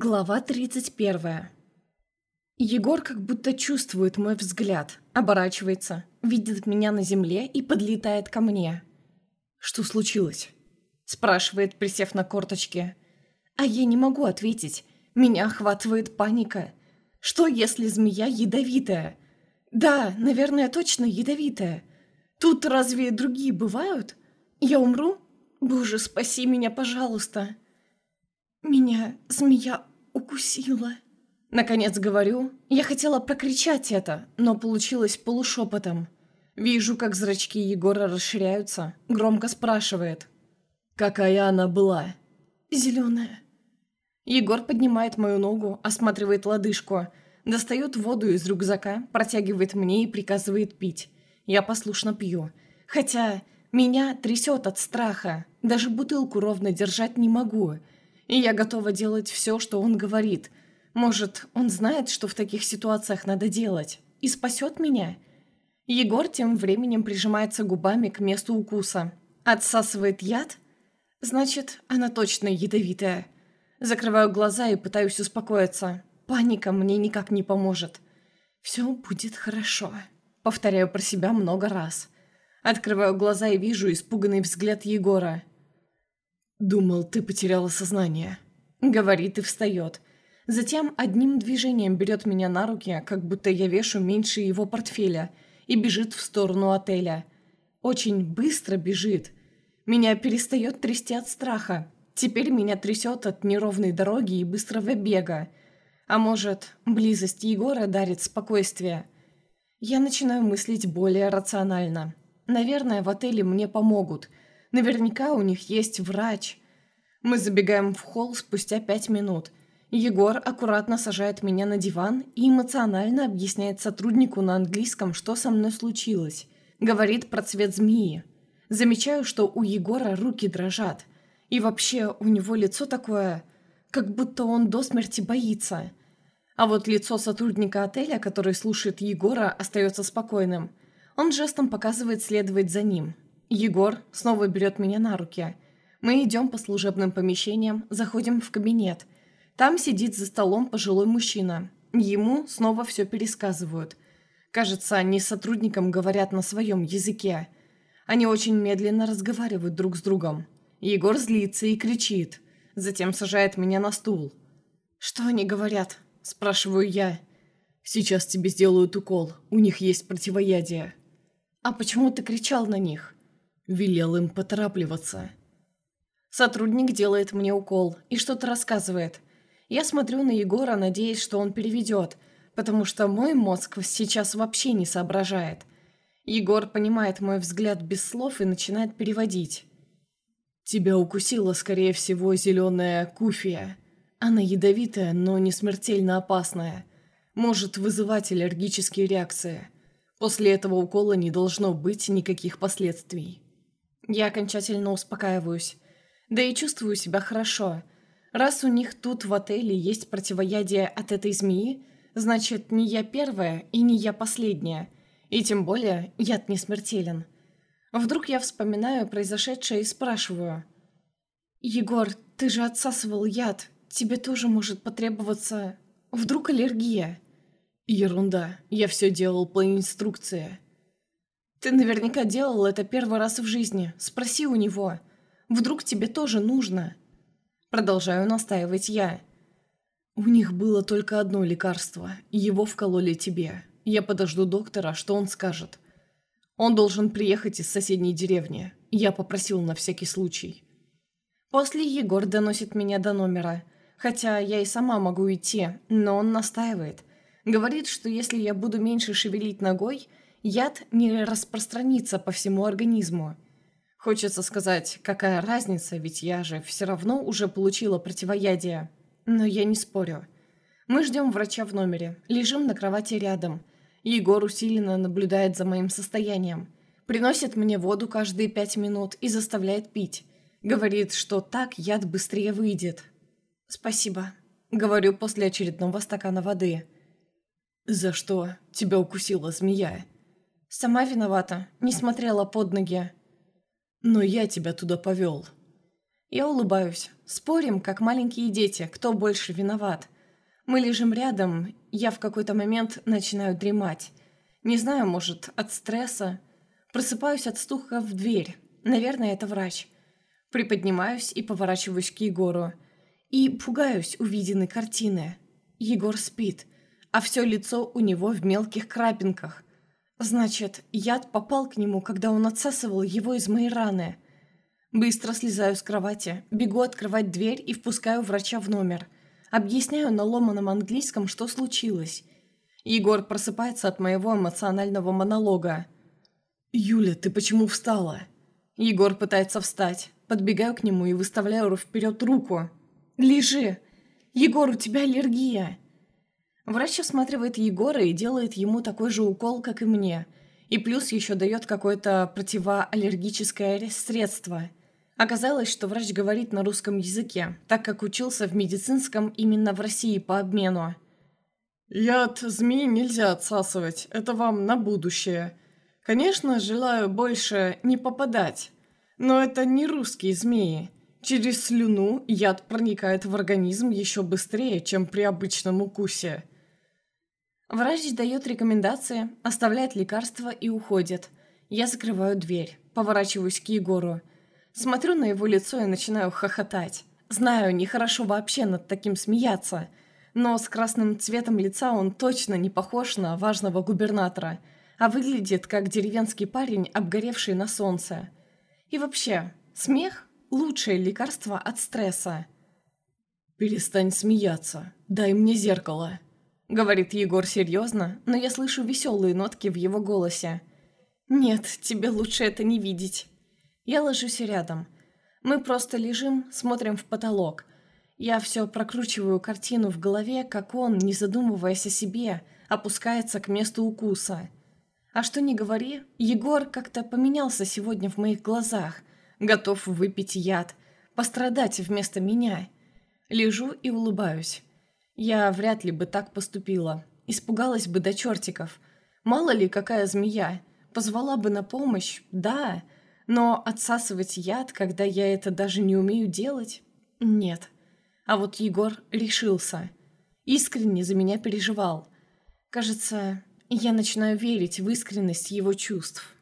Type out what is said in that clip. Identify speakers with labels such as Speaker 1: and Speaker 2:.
Speaker 1: Глава 31. Егор как будто чувствует мой взгляд, оборачивается, видит меня на земле и подлетает ко мне.
Speaker 2: «Что случилось?»
Speaker 1: спрашивает, присев на корточки. А я не могу ответить. Меня охватывает паника. Что, если змея ядовитая? Да, наверное, точно ядовитая. Тут разве другие бывают? Я умру? Боже, спаси меня, пожалуйста. «Меня змея укусила». Наконец говорю. Я хотела прокричать это, но получилось полушепотом. Вижу, как зрачки Егора расширяются. Громко спрашивает.
Speaker 2: «Какая она была?»
Speaker 1: «Зеленая». Егор поднимает мою ногу, осматривает лодыжку, достает воду из рюкзака, протягивает мне и приказывает пить. Я послушно пью. Хотя меня трясет от страха. Даже бутылку ровно держать не могу и я готова делать все, что он говорит. Может, он знает, что в таких ситуациях надо делать, и спасет меня? Егор тем временем прижимается губами к месту укуса. Отсасывает яд? Значит, она точно ядовитая. Закрываю глаза и пытаюсь успокоиться. Паника мне никак не поможет. «Все будет хорошо», — повторяю про себя много раз. Открываю глаза и вижу испуганный взгляд Егора.
Speaker 2: «Думал, ты потеряла сознание», —
Speaker 1: говорит и встает. Затем одним движением берет меня на руки, как будто я вешу меньше его портфеля, и бежит в сторону отеля. Очень быстро бежит. Меня перестает трясти от страха. Теперь меня трясет от неровной дороги и быстрого бега. А может, близость Егора дарит спокойствие. Я начинаю мыслить более рационально. Наверное, в отеле мне помогут — Наверняка у них есть врач. Мы забегаем в холл спустя пять минут. Егор аккуратно сажает меня на диван и эмоционально объясняет сотруднику на английском, что со мной случилось. Говорит про цвет змеи. Замечаю, что у Егора руки дрожат. И вообще у него лицо такое, как будто он до смерти боится. А вот лицо сотрудника отеля, который слушает Егора, остается спокойным. Он жестом показывает следовать за ним. Егор снова берет меня на руки. Мы идем по служебным помещениям, заходим в кабинет. Там сидит за столом пожилой мужчина. Ему снова все пересказывают. Кажется, они с сотрудником говорят на своем языке. Они очень медленно разговаривают друг с другом. Егор злится и кричит. Затем сажает меня на стул. «Что они говорят?» – спрашиваю я.
Speaker 2: «Сейчас тебе сделают укол. У них есть противоядие».
Speaker 1: «А почему ты кричал на них?»
Speaker 2: Велел им поторапливаться.
Speaker 1: Сотрудник делает мне укол и что-то рассказывает. Я смотрю на Егора, надеясь, что он переведет, потому что мой мозг сейчас вообще не соображает. Егор понимает мой взгляд без слов и начинает переводить.
Speaker 2: «Тебя укусила, скорее всего, зеленая куфия. Она ядовитая, но не смертельно опасная. Может вызывать аллергические реакции. После этого укола не должно быть никаких последствий».
Speaker 1: Я окончательно успокаиваюсь. Да и чувствую себя хорошо. Раз у них тут в отеле есть противоядие от этой змеи, значит, не я первая и не я последняя. И тем более яд не смертелен. Вдруг я вспоминаю произошедшее и спрашиваю. «Егор, ты же отсасывал яд. Тебе тоже может потребоваться... Вдруг аллергия?»
Speaker 2: «Ерунда. Я все делал по инструкции».
Speaker 1: Ты наверняка делал это первый раз в жизни. Спроси у него. Вдруг тебе тоже нужно?» Продолжаю настаивать я.
Speaker 2: «У них было только одно лекарство. Его вкололи тебе. Я подожду доктора, что он скажет. Он должен приехать из соседней деревни. Я попросил на всякий случай».
Speaker 1: После Егор доносит меня до номера. Хотя я и сама могу идти, но он настаивает. Говорит, что если я буду меньше шевелить ногой, яд не распространится по всему организму. Хочется сказать, какая разница, ведь я же все равно уже получила противоядие. Но я не спорю. Мы ждем врача в номере, лежим на кровати рядом. Егор усиленно наблюдает за моим состоянием. Приносит мне воду каждые пять минут и заставляет пить. Говорит, что так яд быстрее выйдет. «Спасибо», — говорю после очередного стакана воды.
Speaker 2: «За что? Тебя укусила змея?»
Speaker 1: Сама виновата, не смотрела под ноги.
Speaker 2: Но я тебя туда повел.
Speaker 1: Я улыбаюсь. Спорим, как маленькие дети, кто больше виноват. Мы лежим рядом, я в какой-то момент начинаю дремать. Не знаю, может, от стресса. Просыпаюсь от стука в дверь. Наверное, это врач. Приподнимаюсь и поворачиваюсь к Егору. И пугаюсь увиденной картины. Егор спит, а все лицо у него в мелких крапинках. Значит, яд попал к нему, когда он отсасывал его из моей раны. Быстро слезаю с кровати, бегу открывать дверь и впускаю врача в номер. Объясняю на ломаном английском, что случилось. Егор просыпается от моего эмоционального монолога. «Юля, ты почему встала?» Егор пытается встать. Подбегаю к нему и выставляю вперед руку. «Лежи! Егор, у тебя аллергия!» Врач осматривает Егора и делает ему такой же укол, как и мне. И плюс еще дает какое-то противоаллергическое средство. Оказалось, что врач говорит на русском языке, так как учился в медицинском именно в России по обмену.
Speaker 2: «Яд змеи нельзя отсасывать, это вам на будущее. Конечно, желаю больше не попадать, но это не русские змеи. Через слюну яд проникает в организм еще быстрее, чем при обычном укусе».
Speaker 1: Врач дает рекомендации, оставляет лекарства и уходит. Я закрываю дверь, поворачиваюсь к Егору. Смотрю на его лицо и начинаю хохотать. Знаю, нехорошо вообще над таким смеяться, но с красным цветом лица он точно не похож на важного губернатора, а выглядит как деревенский парень, обгоревший на солнце. И вообще, смех – лучшее лекарство от стресса.
Speaker 2: «Перестань смеяться, дай мне зеркало», —
Speaker 1: говорит Егор серьезно, но я слышу веселые нотки в его голосе. «Нет, тебе лучше это не видеть». Я ложусь рядом. Мы просто лежим, смотрим в потолок. Я все прокручиваю картину в голове, как он, не задумываясь о себе, опускается к месту укуса. А что не говори, Егор как-то поменялся сегодня в моих глазах, готов выпить яд, пострадать вместо меня. Лежу и улыбаюсь. Я вряд ли бы так поступила. Испугалась бы до чертиков. Мало ли, какая змея. Позвала бы на помощь, да. Но отсасывать яд, когда я это даже не умею делать? Нет. А вот Егор решился. Искренне за меня переживал. Кажется, я начинаю верить в искренность его чувств.